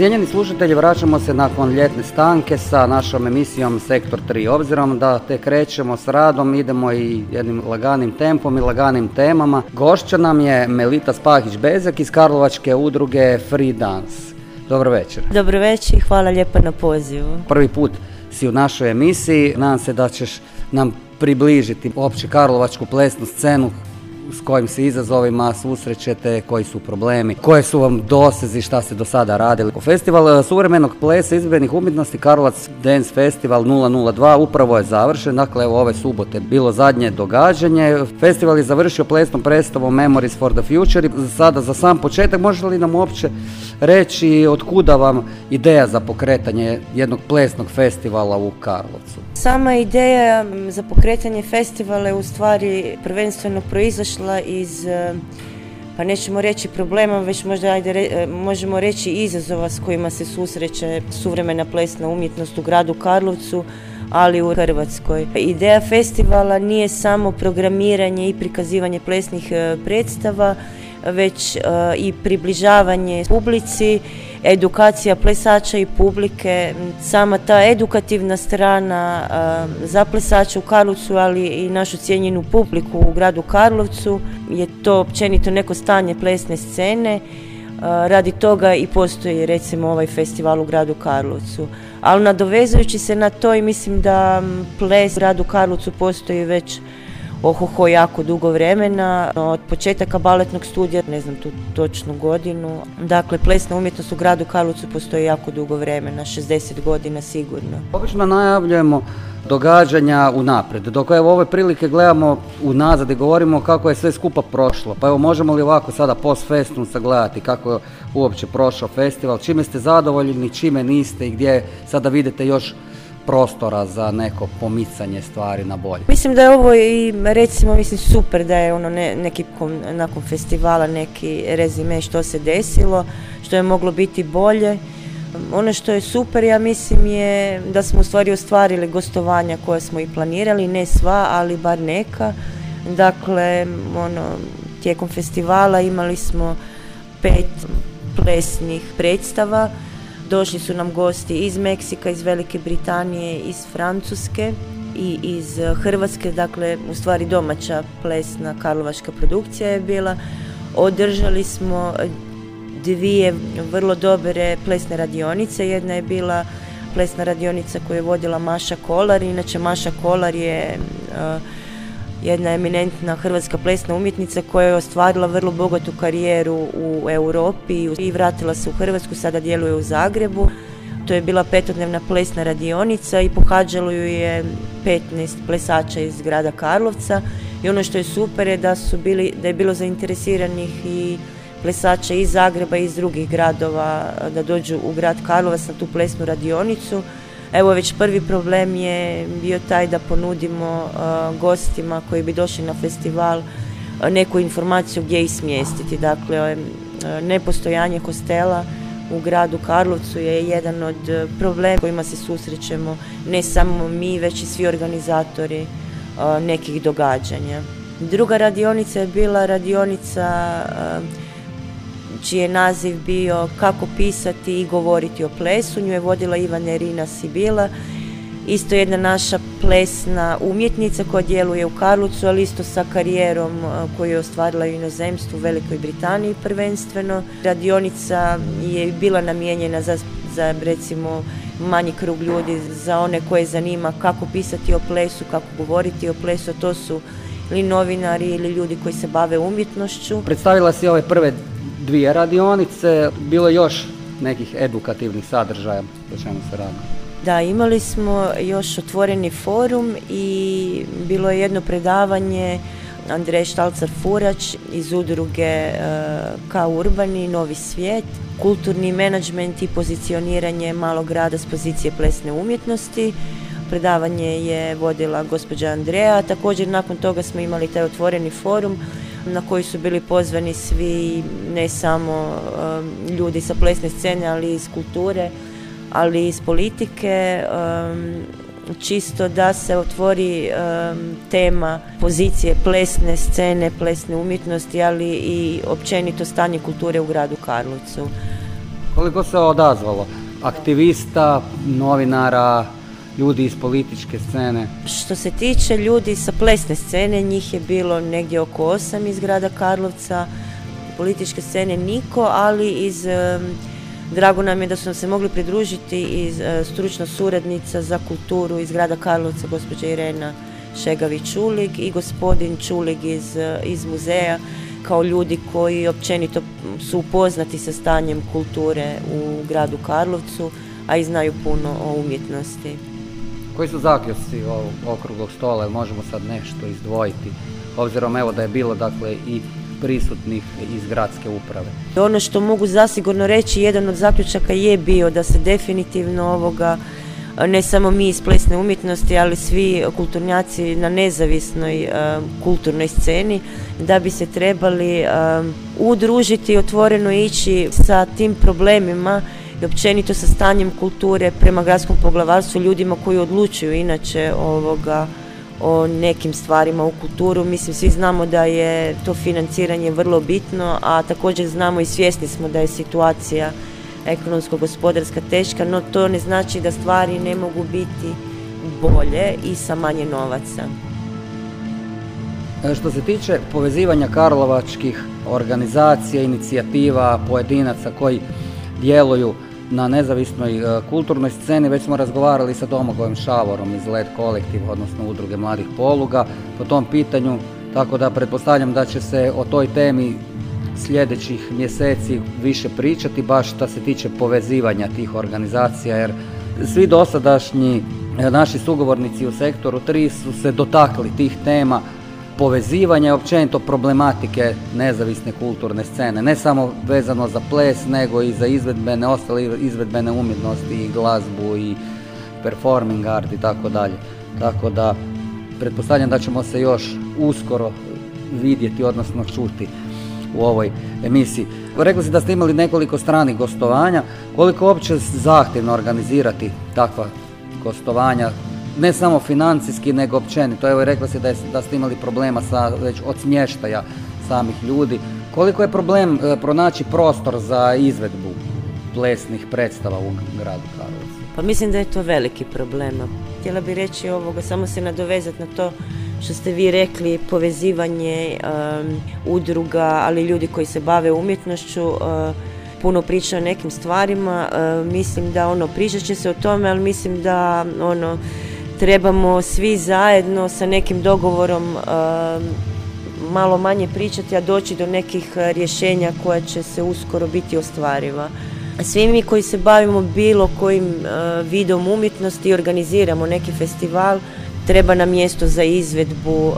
Cijenjeni slušatelji, vraćamo se nakon ljetne stanke sa našom emisijom Sektor 3. Obzirom da te krećemo s radom, idemo i jednim laganim tempom i laganim temama. Gošća nam je Melita Spahić-Bezek iz Karlovačke udruge Free Dance. Dobro večer. Dobro večer i hvala lijepo na pozivu. Prvi put si u našoj emisiji, nadam se da ćeš nam približiti opće Karlovačku plesnu scenu s kojim se izazovima susrećete, koji su problemi, koje su vam dosezi, šta ste do sada radili. Festival e, suvremenog plesa izvedbenih umjetnosti Karlovac Dance Festival 002 upravo je završen, dakle evo ove subote bilo zadnje događanje. Festival je završio plesnom predstavom Memories for the Future i sada za sam početak možete li nam uopće reći od kuda vam ideja za pokretanje jednog plesnog festivala u Karlovcu? Sama ideja za pokretanje festivala je u stvari prvenstveno proizašla iz e, pa nećemo reći problema, već možda ajde, e, možemo reći izazova s kojima se susreće suvremena plesna umjetnost u gradu Karlovcu, ali u Hrvatskoj. Ideja festivala nije samo programiranje i prikazivanje plesnih e, predstava, već i približavanje publici, edukacija plesača i publike, sama ta edukativna strana za plesače u Karlovcu, ali i našu cijenjenu publiku u gradu Karlovcu je to općenito neko stanje plesne scene. Radi toga i postoji recimo ovaj festival u gradu Karlovcu. Ali nadovezujući se na to i mislim da ples u gradu Karlovcu postoji već ohoho jako dugo vremena, od početaka baletnog studija, ne znam tu točnu godinu. Dakle, plesna umjetnost u gradu Karlovcu postoji jako dugo vremena, 60 godina sigurno. Obično najavljujemo događanja unaprijed, dok evo ove prilike gledamo unazad i govorimo kako je sve skupa prošlo. Pa evo možemo li ovako sada post festum sagledati kako je uopće prošao festival, čime ste zadovoljni, čime niste i gdje sada vidite još prostora za neko pomicanje stvari na bolje. Mislim da je ovo i recimo mislim super da je ono ne, neki nakon festivala neki rezime što se desilo, što je moglo biti bolje. Ono što je super ja mislim je da smo u stvari ostvarili gostovanja koje smo i planirali, ne sva, ali bar neka. Dakle, ono, tijekom festivala imali smo pet plesnih predstava Došli su nam gosti iz Meksika, iz Velike Britanije, iz Francuske i iz Hrvatske, dakle u stvari domaća plesna karlovačka produkcija je bila. Održali smo dvije vrlo dobre plesne radionice. Jedna je bila plesna radionica koju je vodila Maša Kolar. Inače Maša Kolar je jedna eminentna hrvatska plesna umjetnica koja je ostvarila vrlo bogatu karijeru u Europi i vratila se u Hrvatsku, sada djeluje u Zagrebu. To je bila petodnevna plesna radionica i pohađalo ju je 15 plesača iz grada Karlovca i ono što je super je da su bili, da je bilo zainteresiranih i plesača iz Zagreba i iz drugih gradova da dođu u grad Karlovac na tu plesnu radionicu Evo već prvi problem je bio taj da ponudimo uh, gostima koji bi došli na festival uh, neku informaciju gdje ih smjestiti. Dakle, uh, nepostojanje hostela u gradu Karlovcu je jedan od problema kojima se susrećemo ne samo mi, već i svi organizatori nekih događanja. Druga radionica je bila radionica čiji je naziv bio Kako pisati i govoriti o plesu. Nju je vodila Ivana Irina Sibila, isto jedna naša plesna umjetnica koja djeluje u Karlucu, ali isto sa karijerom koju je ostvarila u inozemstvu u Velikoj Britaniji prvenstveno. Radionica je bila namijenjena za, za recimo manji krug ljudi, za one koje zanima kako pisati o plesu, kako govoriti o plesu, to su ili novinari ili ljudi koji se bave umjetnošću. Predstavila si ove prve dvije radionice, bilo još nekih edukativnih sadržaja o čemu se radi. Da, imali smo još otvoreni forum i bilo je jedno predavanje Andrej Štalcar Furač iz udruge uh, Ka Urbani, Novi svijet, kulturni menadžment i pozicioniranje malog grada s pozicije plesne umjetnosti. Predavanje je vodila gospođa Andreja, također nakon toga smo imali taj otvoreni forum na koji su bili pozvani svi, ne samo um, ljudi sa plesne scene, ali iz kulture, ali iz politike čisto da se otvori tema pozicije plesne scene, plesne umjetnosti, ali i općenito stanje kulture u gradu Karlovcu. Koliko se odazvalo? Aktivista, novinara, ljudi iz političke scene? Što se tiče ljudi sa plesne scene, njih je bilo negdje oko osam iz grada Karlovca, političke scene niko, ali iz Drago nam je da su nam se mogli pridružiti i e, stručna suradnica za kulturu iz grada Karlovca, gospođa Irena Šegavić-Čulig i gospodin Čulig iz, e, iz muzeja kao ljudi koji općenito su upoznati sa stanjem kulture u gradu Karlovcu, a i znaju puno o umjetnosti. Koji su zaključci ovog okruglog stola, možemo sad nešto izdvojiti, obzirom evo da je bilo dakle i prisutnih iz gradske uprave. Ono što mogu zasigurno reći, jedan od zaključaka je bio da se definitivno ovoga ne samo mi iz plesne umjetnosti, ali svi kulturnjaci na nezavisnoj kulturnoj sceni, da bi se trebali udružiti, otvoreno ići sa tim problemima i općenito sa stanjem kulture prema gradskom poglavarstvu, ljudima koji odlučuju inače ovoga o nekim stvarima u kulturu. Mislim, svi znamo da je to financiranje vrlo bitno, a također znamo i svjesni smo da je situacija ekonomsko-gospodarska teška, no to ne znači da stvari ne mogu biti bolje i sa manje novaca. E, što se tiče povezivanja karlovačkih organizacija, inicijativa, pojedinaca koji djeluju na nezavisnoj e, kulturnoj sceni već smo razgovarali sa Domagovim Šavorom iz LED kolektiv, odnosno udruge mladih poluga po tom pitanju, tako da pretpostavljam da će se o toj temi sljedećih mjeseci više pričati, baš što se tiče povezivanja tih organizacija, jer svi dosadašnji e, naši sugovornici u sektoru 3 su se dotakli tih tema, povezivanja općenito problematike nezavisne kulturne scene, ne samo vezano za ples, nego i za izvedbene, ostale izvedbene umjetnosti i glazbu i performing art i tako dalje. Tako da, pretpostavljam da ćemo se još uskoro vidjeti, odnosno čuti u ovoj emisiji. Rekli ste da ste imali nekoliko stranih gostovanja, koliko uopće zahtjevno organizirati takva gostovanja, ne samo financijski, nego općenito. Evo, rekla se da, da ste imali problema sa, već od smještaja samih ljudi. Koliko je problem e, pronaći prostor za izvedbu plesnih predstava u gradu Karlovcu? Pa mislim da je to veliki problem. Htjela bih reći ovoga, samo se nadovezati na to što ste vi rekli, povezivanje udruga, ali ljudi koji se bave umjetnošću, uh, puno priča o nekim stvarima. mislim da ono, pričat će se o tome, ali mislim da ono, trebamo svi zajedno sa nekim dogovorom um, malo manje pričati, a doći do nekih uh, rješenja koja će se uskoro biti ostvariva. Svi mi koji se bavimo bilo kojim uh, vidom umjetnosti i organiziramo neki festival, treba nam mjesto za izvedbu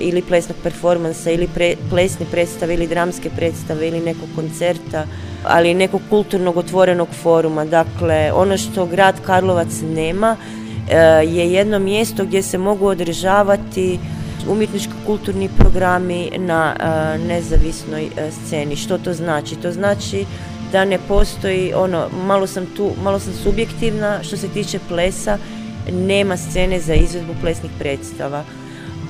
ili plesnog performansa ili plesne predstave ili dramske predstave ili nekog koncerta, ali nekog kulturnog otvorenog foruma. Dakle, ono što grad Karlovac nema je jedno mjesto gdje se mogu održavati umjetničko-kulturni programi na e, nezavisnoj e, sceni. Što to znači? To znači da ne postoji ono, malo sam tu, malo sam subjektivna što se tiče plesa, nema scene za izvedbu plesnih predstava.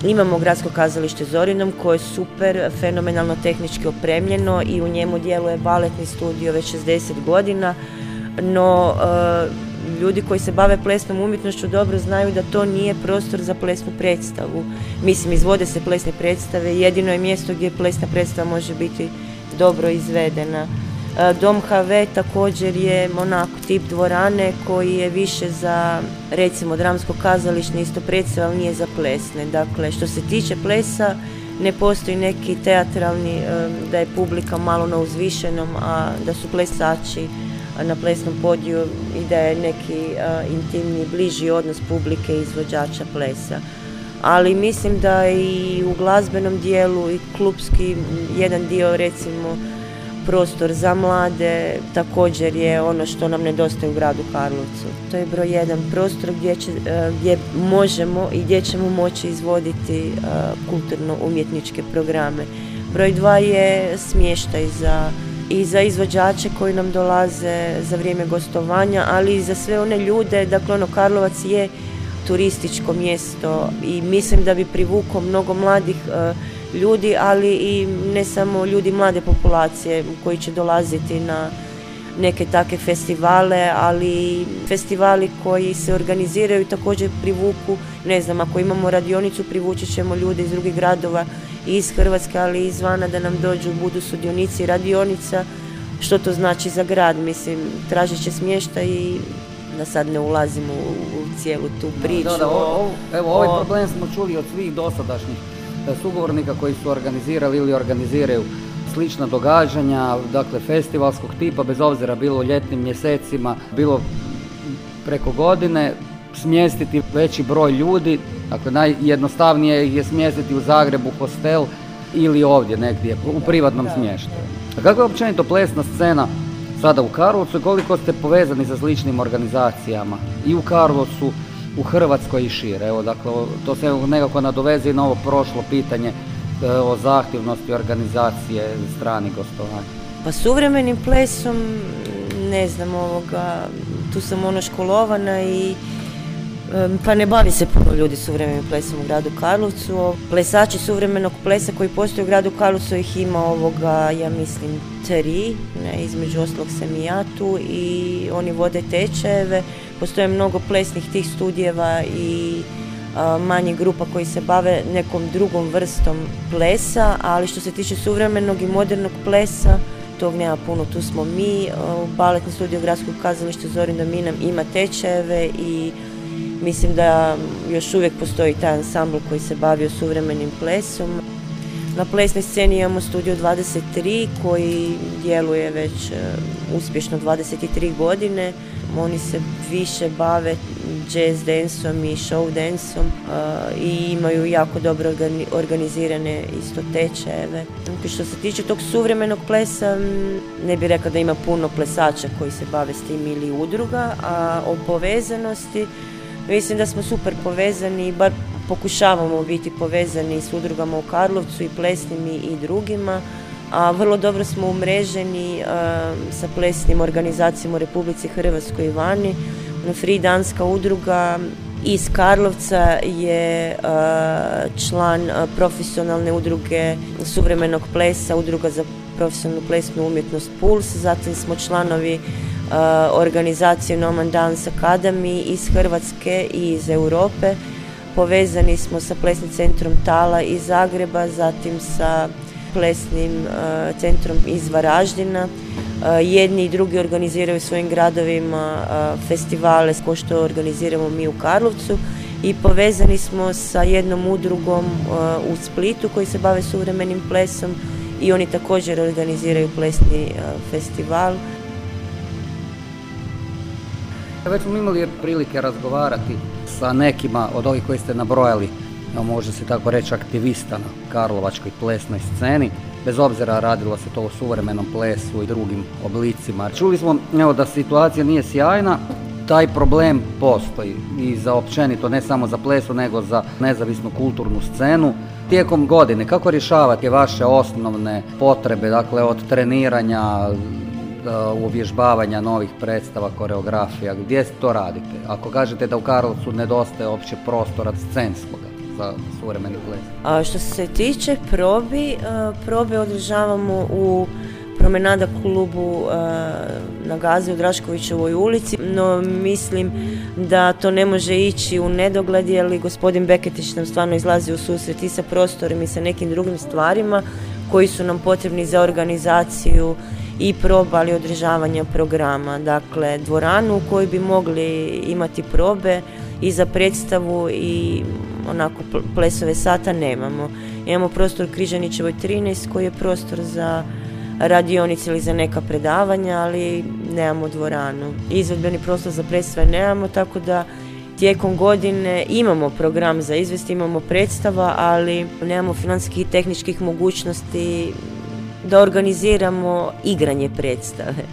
Imamo gradsko kazalište Zorinom koje je super, fenomenalno tehnički opremljeno i u njemu djeluje baletni studio već 60 godina, no ljudi koji se bave plesnom umjetnošću dobro znaju da to nije prostor za plesnu predstavu. Mislim, izvode se plesne predstave, jedino je mjesto gdje plesna predstava može biti dobro izvedena. E, Dom HV također je onako tip dvorane koji je više za recimo dramsko kazalište isto predstava, ali nije za plesne. Dakle, što se tiče plesa, ne postoji neki teatralni, e, da je publika malo na uzvišenom, a da su plesači na plesnom podiju i da je neki intimni, bliži odnos publike i izvođača plesa. Ali mislim da i u glazbenom dijelu i klubski jedan dio recimo prostor za mlade također je ono što nam nedostaje u gradu Karlovcu. To je broj jedan prostor gdje, će, gdje možemo i gdje ćemo moći izvoditi kulturno-umjetničke programe. Broj dva je smještaj za i za izvođače koji nam dolaze za vrijeme gostovanja, ali i za sve one ljude, dakle ono Karlovac je turističko mjesto i mislim da bi privukao mnogo mladih e, ljudi, ali i ne samo ljudi mlade populacije koji će dolaziti na neke takve festivale, ali festivali koji se organiziraju također privuku, ne znam, ako imamo radionicu privući ćemo ljude iz drugih gradova iz Hrvatske, ali i izvana da nam dođu, budu sudionici radionica, što to znači za grad, mislim, tražit će smješta i da sad ne ulazimo u, cijelu tu priču. evo, ovaj problem smo čuli od svih dosadašnjih e, sugovornika koji su organizirali ili organiziraju slična događanja, dakle festivalskog tipa, bez obzira bilo u ljetnim mjesecima, bilo preko godine, smjestiti veći broj ljudi, dakle najjednostavnije je smjestiti u Zagrebu hostel ili ovdje negdje u privatnom smještaju. A kako je općenito plesna scena sada u Karlovcu i koliko ste povezani sa sličnim organizacijama i u Karlovcu, u Hrvatskoj i šire? Evo, dakle, to se nekako nadoveze i na ovo prošlo pitanje e, o zahtjevnosti organizacije strani gostovanja. Pa suvremenim plesom, ne znam, ovoga, tu sam ono školovana i pa ne bavi se puno ljudi suvremenim plesom u gradu Karlovcu. Plesači suvremenog plesa koji postoje u gradu Karlovcu ih ima ovoga, ja mislim, tri, ne, između oslog sam i ja tu i oni vode tečajeve. Postoje mnogo plesnih tih studijeva i manjih grupa koji se bave nekom drugom vrstom plesa, ali što se tiče suvremenog i modernog plesa, tog nema puno, tu smo mi. U baletni studio Gradskog kazališta Zorin Dominam ima tečajeve i Mislim da još uvijek postoji taj ansambl koji se bavio suvremenim plesom. Na plesnoj sceni imamo studio 23 koji djeluje već e, uspješno 23 godine. Oni se više bave jazz danceom i show danceom e, i imaju jako dobro organizirane isto tečajeve. Što se tiče tog suvremenog plesa, ne bih rekla da ima puno plesača koji se bave s tim ili udruga, a o povezanosti Mislim da smo super povezani, bar pokušavamo biti povezani s udrugama u Karlovcu i plesnim i drugima, a vrlo dobro smo umreženi sa plesnim organizacijama u Republici Hrvatskoj i vani. Ono, Free Danska udruga iz Karlovca je član profesionalne udruge suvremenog plesa, udruga za profesionalnu plesnu umjetnost Puls, zatim smo članovi Eh, organizacije Noman Dance Academy iz Hrvatske i iz Europe. Povezani smo sa plesnim centrom Tala iz Zagreba, zatim sa plesnim eh, centrom iz Varaždina. Eh, jedni i drugi organiziraju svojim gradovima festivale ko što organiziramo mi u Karlovcu i povezani smo sa jednom udrugom u Splitu koji se bave suvremenim plesom i oni također organiziraju plesni festival Već smo imali prilike razgovarati sa nekima od ovih koji ste nabrojali, može se tako reći aktivista na Karlovačkoj plesnoj sceni, bez obzira radilo se to o suvremenom plesu i drugim oblicima. Čuli smo evo, da situacija nije sjajna, taj problem postoji i za općenito, ne samo za plesu, nego za nezavisnu kulturnu scenu. Tijekom godine, kako rješavate vaše osnovne potrebe, dakle od treniranja, uvježbavanja novih predstava, koreografija, gdje to radite? Ako kažete da u Karlovcu nedostaje opće prostora scenskog za suvremeni ples. A što se tiče probi, probe održavamo u promenada klubu na Gazi u Draškovićevoj ulici, no mislim da to ne može ići u nedogled jer gospodin Beketić nam stvarno izlazi u susret i sa prostorom i sa nekim drugim stvarima koji su nam potrebni za organizaciju i probali održavanja programa. Dakle, dvoranu u kojoj bi mogli imati probe i za predstavu i onako plesove sata nemamo. Imamo prostor Križanićevoj 13 koji je prostor za radionice ili za neka predavanja, ali nemamo dvoranu. Izvedbeni prostor za predstave nemamo, tako da tijekom godine imamo program za izvesti, imamo predstava, ali nemamo financijskih i tehničkih mogućnosti da organiziramo igranje predstave.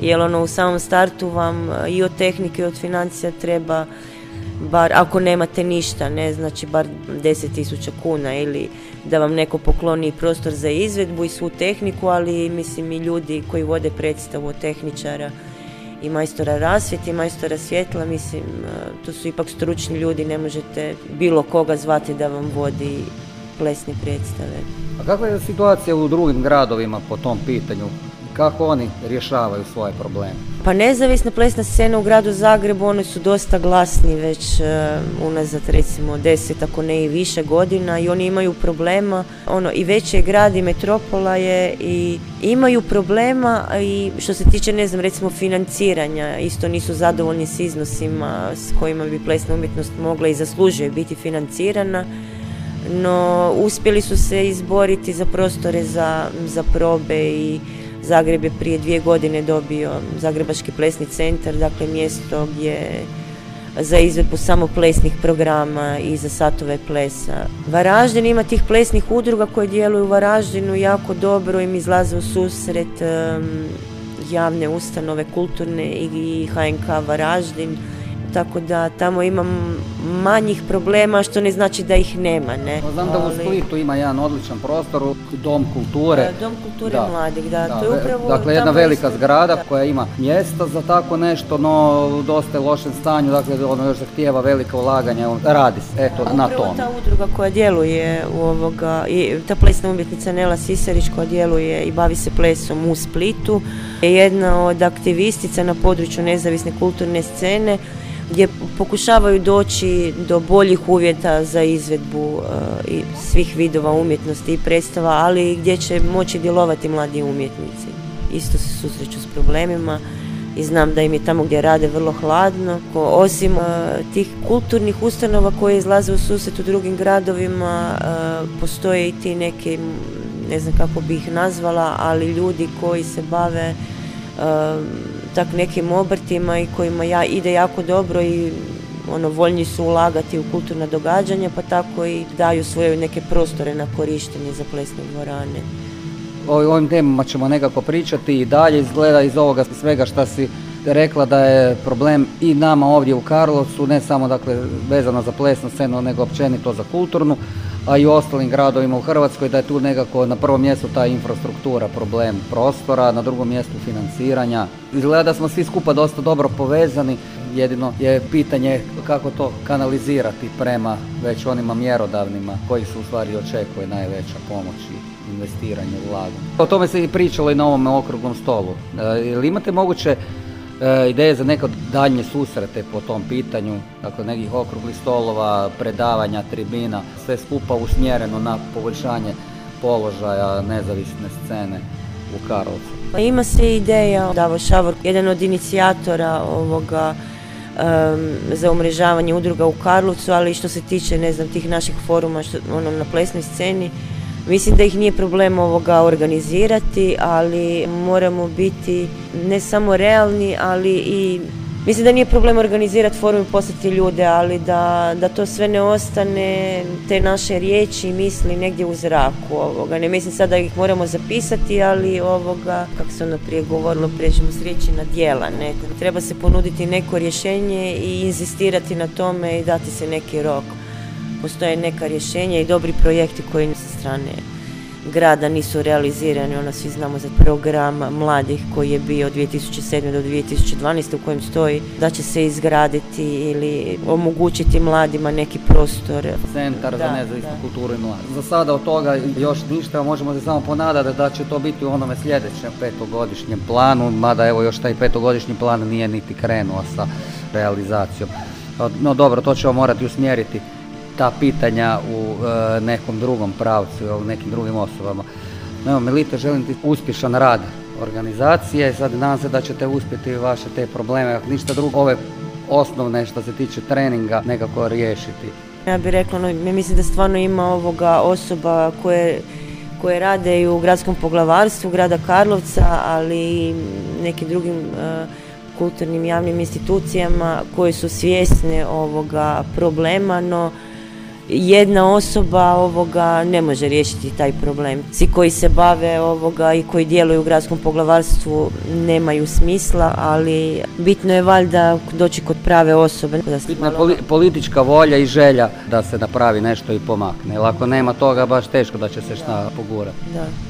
Jer ono u samom startu vam e, i od tehnike i od financija treba bar ako nemate ništa, ne znači bar 10.000 kuna ili da vam neko pokloni prostor za izvedbu i svu tehniku, ali mislim i ljudi koji vode predstavu od tehničara i majstora rasvjeti, i majstora svjetla, mislim, e, to su ipak stručni ljudi, ne možete bilo koga zvati da vam vodi plesne predstave. A kakva je situacija u drugim gradovima po tom pitanju? Kako oni rješavaju svoje probleme? Pa nezavisna plesna scena u gradu Zagrebu, oni su dosta glasni već uh, unazad recimo deset, ako ne i više godina i oni imaju problema, ono i veći je grad i metropola je i imaju problema i što se tiče ne znam recimo financiranja, isto nisu zadovoljni s iznosima s kojima bi plesna umjetnost mogla i zaslužuje biti financirana no uspjeli su se izboriti za prostore za, za probe i Zagreb je prije dvije godine dobio Zagrebački plesni centar, dakle mjesto gdje za izvedbu samo plesnih programa i za satove plesa. Varaždin ima tih plesnih udruga koje djeluju u Varaždinu jako dobro im izlaze u susret javne ustanove kulturne i HNK Varaždin tako da tamo imam manjih problema što ne znači da ih nema. Ne? Znam da u Splitu ima jedan odličan prostor, Dom kulture. E, Dom kulture da. mladih, da. to je upravo dakle, jedna velika zgrada koja ima mjesta za tako nešto, no dosta je lošem stanju, dakle ono još zahtijeva velika ulaganja, radi se, eto, na tom. ta udruga koja djeluje u ovoga, i ta plesna umjetnica Nela Sisarić koja djeluje i bavi se plesom u Splitu, je jedna od aktivistica na području nezavisne kulturne scene gdje pokušavaju doći do boljih uvjeta za izvedbu e, i svih vidova umjetnosti i predstava, ali gdje će moći djelovati mladi umjetnici. Isto se susreću s problemima i znam da im je tamo gdje rade vrlo hladno. Osim uh, tih kulturnih ustanova koje izlaze u susret u drugim gradovima, uh, postoje i ti neki, ne znam kako bi ih nazvala, ali ljudi koji se bave tak nekim obrtima i kojima ja ide jako dobro i ono voljni su ulagati u kulturna događanja pa tako i daju svoje neke prostore na korištenje za plesne dvorane. O ovim temama ćemo nekako pričati i dalje izgleda iz ovoga svega što si rekla da je problem i nama ovdje u Karlovcu, ne samo dakle vezano za plesnu scenu, nego općenito za kulturnu, a i u ostalim gradovima u Hrvatskoj, da je tu nekako na prvom mjestu ta infrastruktura problem prostora, na drugom mjestu financiranja. Izgleda da smo svi skupa dosta dobro povezani, jedino je pitanje kako to kanalizirati prema već onima mjerodavnima koji su u stvari očekuje najveća pomoć i investiranje, ulaganje. O tome se i pričalo i na ovom okruglom stolu. E, imate moguće e, ideje za neke daljnje susrete po tom pitanju, dakle nekih okruglih stolova, predavanja, tribina, sve skupa usmjereno na poboljšanje položaja nezavisne scene u Karlovcu. Pa ima se ideja, Davo Šavor, jedan od inicijatora ovoga za umrežavanje udruga u Karlovcu, ali što se tiče, ne znam, tih naših foruma što, ono, na plesnoj sceni, Mislim da ih nije problem ovoga organizirati, ali moramo biti ne samo realni, ali i Mislim da nije problem organizirati forum i poslati ljude, ali da, da to sve ne ostane, te naše riječi i misli negdje u zraku ovoga. Ne mislim sad da ih moramo zapisati, ali ovoga, kako se ono prije govorilo, pređemo s riječi na dijela. Ne? Treba se ponuditi neko rješenje i inzistirati na tome i dati se neki rok postoje neka rješenja i dobri projekti koji sa strane grada nisu realizirani. Ono svi znamo za program mladih koji je bio od 2007. do 2012. u kojem stoji da će se izgraditi ili omogućiti mladima neki prostor. Centar za nezavisnu kulturu i mladi. Za sada od toga još ništa, možemo se samo ponadati da će to biti u onome sljedećem petogodišnjem planu, mada evo još taj petogodišnji plan nije niti krenuo sa realizacijom. No dobro, to ćemo morati usmjeriti ta pitanja u e, nekom drugom pravcu ili nekim drugim osobama. Evo, Melita, želim ti uspješan rad organizacije. Sad nadam se da ćete uspjeti vaše te probleme, ako ništa drugo, ove osnovne što se tiče treninga nekako riješiti. Ja bih rekla, no, mislim da stvarno ima ovoga osoba koje koje rade i u gradskom poglavarstvu grada Karlovca, ali i nekim drugim e, kulturnim javnim institucijama koje su svjesne ovoga problema, no jedna osoba ovoga ne može riješiti taj problem. Svi koji se bave ovoga i koji djeluju u gradskom poglavarstvu nemaju smisla, ali bitno je valjda doći kod prave osobe. Bitna je politička volja i želja da se napravi nešto i pomakne. Jer ako nema toga, baš teško da će se šta pogurati. Da.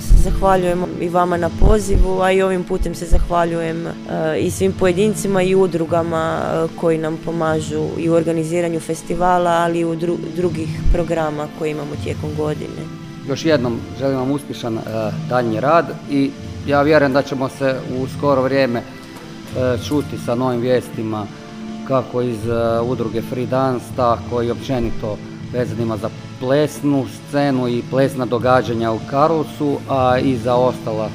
Zahvaljujem i vama na pozivu, a i ovim putem se zahvaljujem e, i svim pojedincima i udrugama e, koji nam pomažu i u organiziranju festivala, ali i u drugih programa koje imamo tijekom godine. Još jednom želim vam uspješan e, daljnji rad i ja vjerujem da ćemo se u skoro vrijeme čuti sa novim vijestima kako iz udruge Free Dance, tako i općenito vezanima za plesnu scenu i plesna događanja u Karlovcu, a i za ostala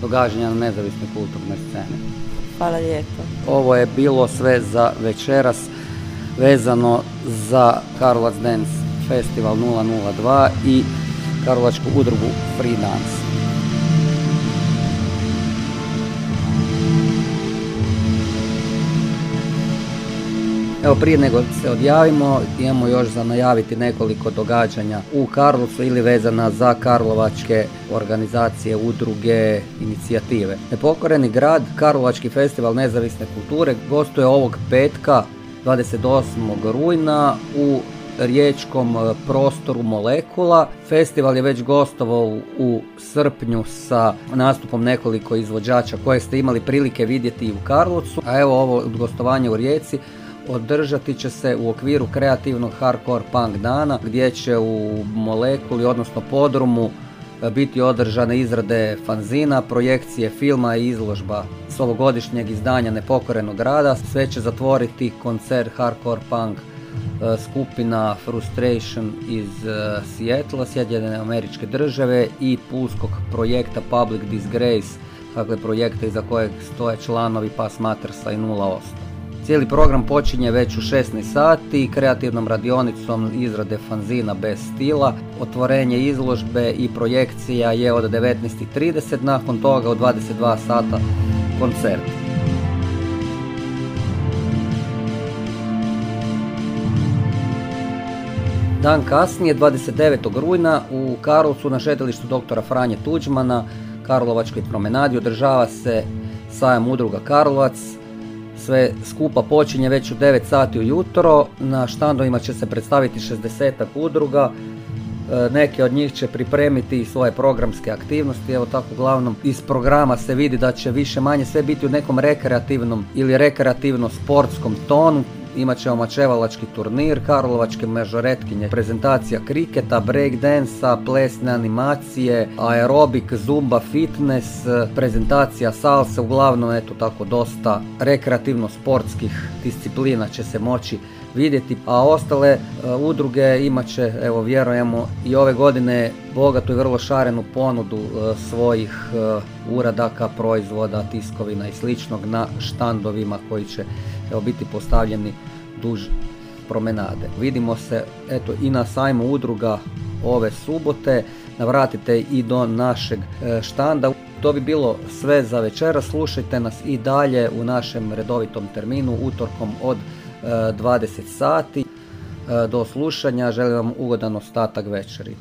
događanja na nezavisne kulturne scene. Hvala lijepo. Ovo je bilo sve za večeras vezano za Karlovac Dance Festival 002 i Karlovačku udrugu Free Dance. Evo prije nego se odjavimo, imamo još za najaviti nekoliko događanja u Karlovcu ili vezana za karlovačke organizacije, udruge, inicijative. Nepokoreni grad, Karlovački festival nezavisne kulture gostuje ovog petka 28. rujna u riječkom prostoru Molekula. Festival je već gostovao u srpnju sa nastupom nekoliko izvođača koje ste imali prilike vidjeti i u Karlovcu, a evo ovo gostovanje u Rijeci održati će se u okviru kreativnog hardcore punk dana gdje će u molekuli odnosno podrumu e, biti održane izrade fanzina, projekcije filma i izložba s ovogodišnjeg izdanja Nepokorenog rada. Sve će zatvoriti koncert hardcore punk e, skupina Frustration iz e, Seattle, Sjedinjene američke države i pulskog projekta Public Disgrace, dakle projekta iza kojeg stoje članovi Pas Matersa i 08. Cijeli program počinje već u 16 sati kreativnom radionicom izrade fanzina bez stila. Otvorenje izložbe i projekcija je od 19.30, nakon toga od 22 sata koncert. Dan kasnije, 29. rujna, u Karlovcu na šetalištu doktora Franje Tuđmana, Karlovačkoj promenadi, održava se sajam udruga Karlovac, sve skupa počinje već u 9 sati ujutro, na štandovima će se predstaviti 60 udruga, e, neke od njih će pripremiti svoje programske aktivnosti, evo tako uglavnom iz programa se vidi da će više manje sve biti u nekom rekreativnom ili rekreativno sportskom tonu, imat ćemo mačevalački turnir, karlovačke mežoretkinje, prezentacija kriketa, breakdansa, plesne animacije, aerobik, zumba, fitness, prezentacija salsa, uglavnom eto tako dosta rekreativno-sportskih disciplina će se moći vidjeti, a ostale e, udruge imat će, evo vjerujemo, i ove godine bogatu i vrlo šarenu ponudu e, svojih e, uradaka, proizvoda, tiskovina i sličnog na štandovima koji će evo, biti postavljeni duž promenade. Vidimo se eto i na sajmu udruga ove subote, navratite i do našeg štanda. To bi bilo sve za večera, slušajte nas i dalje u našem redovitom terminu utorkom od 20 e, sati. E, do slušanja, želim vam ugodan ostatak večeri.